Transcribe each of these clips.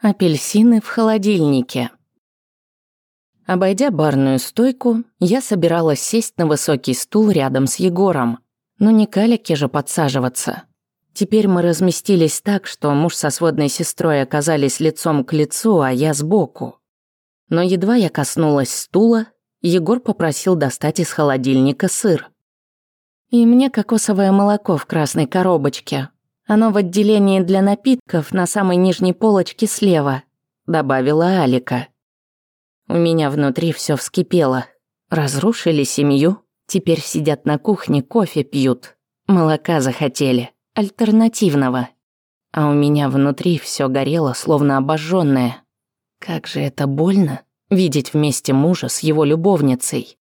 Апельсины в холодильнике. Обойдя барную стойку, я собиралась сесть на высокий стул рядом с Егором. Но не калеке же подсаживаться. Теперь мы разместились так, что муж со сводной сестрой оказались лицом к лицу, а я сбоку. Но едва я коснулась стула, Егор попросил достать из холодильника сыр. И мне кокосовое молоко в красной коробочке, оно в отделении для напитков на самой нижней полочке слева», — добавила Алика. У меня внутри все вскипело. Разрушили семью, теперь сидят на кухне, кофе пьют. Молока захотели, альтернативного. А у меня внутри все горело, словно обожженное. Как же это больно, видеть вместе мужа с его любовницей.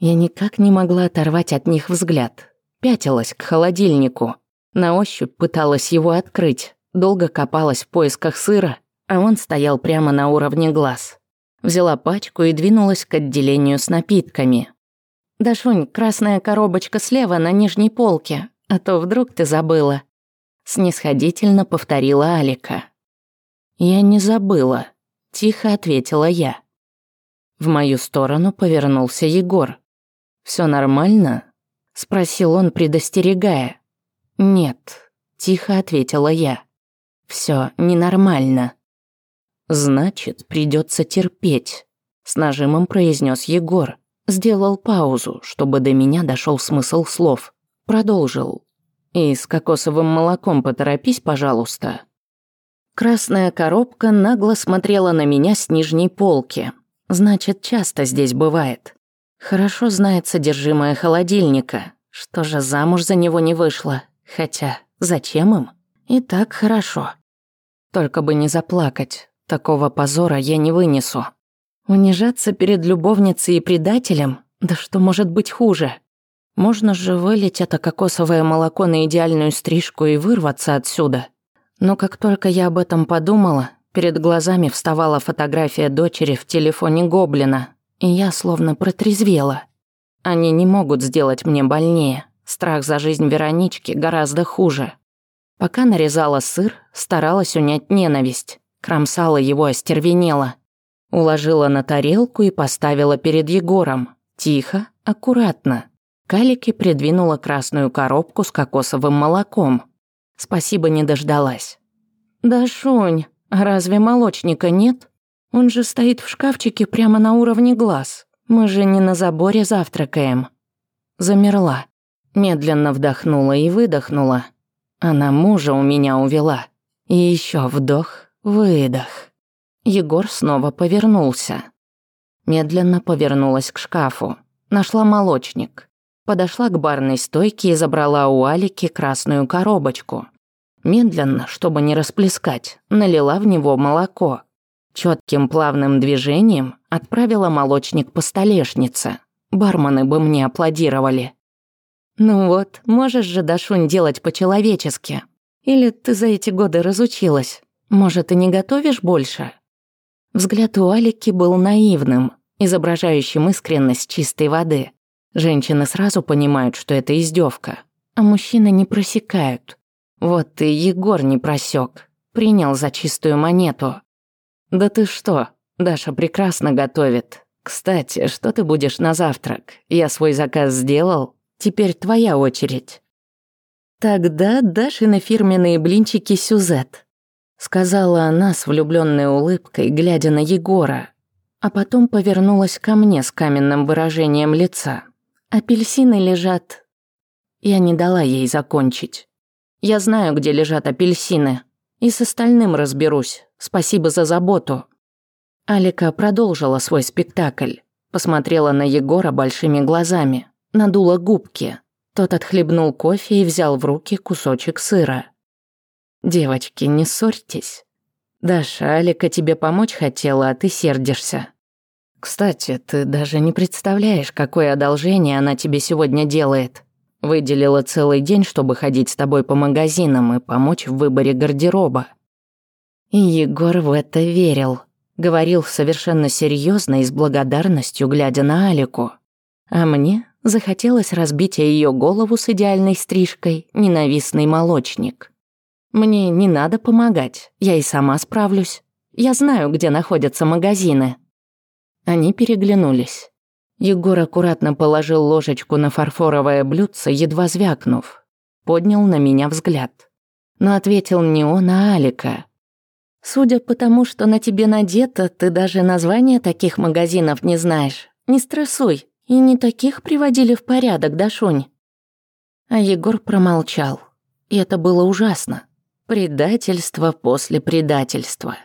Я никак не могла оторвать от них взгляд. Пятилась к холодильнику — на ощупь пыталась его открыть, долго копалась в поисках сыра, а он стоял прямо на уровне глаз. Взяла пачку и двинулась к отделению с напитками. «Дашунь, красная коробочка слева на нижней полке, а то вдруг ты забыла», — снисходительно повторила Алика. «Я не забыла», — тихо ответила я. В мою сторону повернулся Егор. «Всё нормально?» — спросил он, предостерегая. «Нет», — тихо ответила я. «Всё ненормально». «Значит, придётся терпеть», — с нажимом произнёс Егор. Сделал паузу, чтобы до меня дошёл смысл слов. Продолжил. «И с кокосовым молоком поторопись, пожалуйста». Красная коробка нагло смотрела на меня с нижней полки. Значит, часто здесь бывает. Хорошо знает содержимое холодильника. Что же замуж за него не вышла? Хотя зачем им? И так хорошо. Только бы не заплакать. Такого позора я не вынесу. Унижаться перед любовницей и предателем? Да что может быть хуже? Можно же вылить это кокосовое молоко на идеальную стрижку и вырваться отсюда. Но как только я об этом подумала, перед глазами вставала фотография дочери в телефоне Гоблина, и я словно протрезвела. Они не могут сделать мне больнее. Страх за жизнь Веронички гораздо хуже. Пока нарезала сыр, старалась унять ненависть. Кромсала его остервенела. Уложила на тарелку и поставила перед Егором. Тихо, аккуратно. Калики придвинула красную коробку с кокосовым молоком. Спасибо, не дождалась. «Да, Шунь, а разве молочника нет? Он же стоит в шкафчике прямо на уровне глаз. Мы же не на заборе завтракаем». Замерла. Медленно вдохнула и выдохнула. Она мужа у меня увела. И еще вдох, выдох. Егор снова повернулся. Медленно повернулась к шкафу. Нашла молочник. Подошла к барной стойке и забрала у Алики красную коробочку. Медленно, чтобы не расплескать, налила в него молоко. Четким плавным движением отправила молочник по столешнице. Бармены бы мне аплодировали. Ну вот, можешь же, Дашунь, делать по-человечески. Или ты за эти годы разучилась? Может, и не готовишь больше? Взгляд у Алики был наивным, изображающим искренность чистой воды. Женщины сразу понимают, что это издевка, а мужчины не просекают. Вот и Егор не просек, принял за чистую монету. Да ты что, Даша прекрасно готовит. Кстати, что ты будешь на завтрак? Я свой заказ сделал. Теперь твоя очередь». «Тогда Дашины фирменные блинчики Сюзет», — сказала она с влюбленной улыбкой, глядя на Егора, а потом повернулась ко мне с каменным выражением лица. «Апельсины лежат...» Я не дала ей закончить. «Я знаю, где лежат апельсины, и с остальным разберусь. Спасибо за заботу». Алика продолжила свой спектакль, посмотрела на Егора большими глазами надула губки. Тот отхлебнул кофе и взял в руки кусочек сыра. «Девочки, не ссорьтесь. Даша, Алика тебе помочь хотела, а ты сердишься. Кстати, ты даже не представляешь, какое одолжение она тебе сегодня делает. Выделила целый день, чтобы ходить с тобой по магазинам и помочь в выборе гардероба». И Егор в это верил. Говорил совершенно серьезно и с благодарностью, глядя на Алику. А мне захотелось разбить ее голову с идеальной стрижкой ненавистный молочник. Мне не надо помогать, я и сама справлюсь. Я знаю, где находятся магазины. Они переглянулись. Егор аккуратно положил ложечку на фарфоровое блюдце, едва звякнув. Поднял на меня взгляд. Но ответил не он, а Алика. «Судя по тому, что на тебе надето, ты даже названия таких магазинов не знаешь. Не стрессуй, и не таких приводили в порядок, Дашунь. А Егор промолчал. И это было ужасно. Предательство после предательства.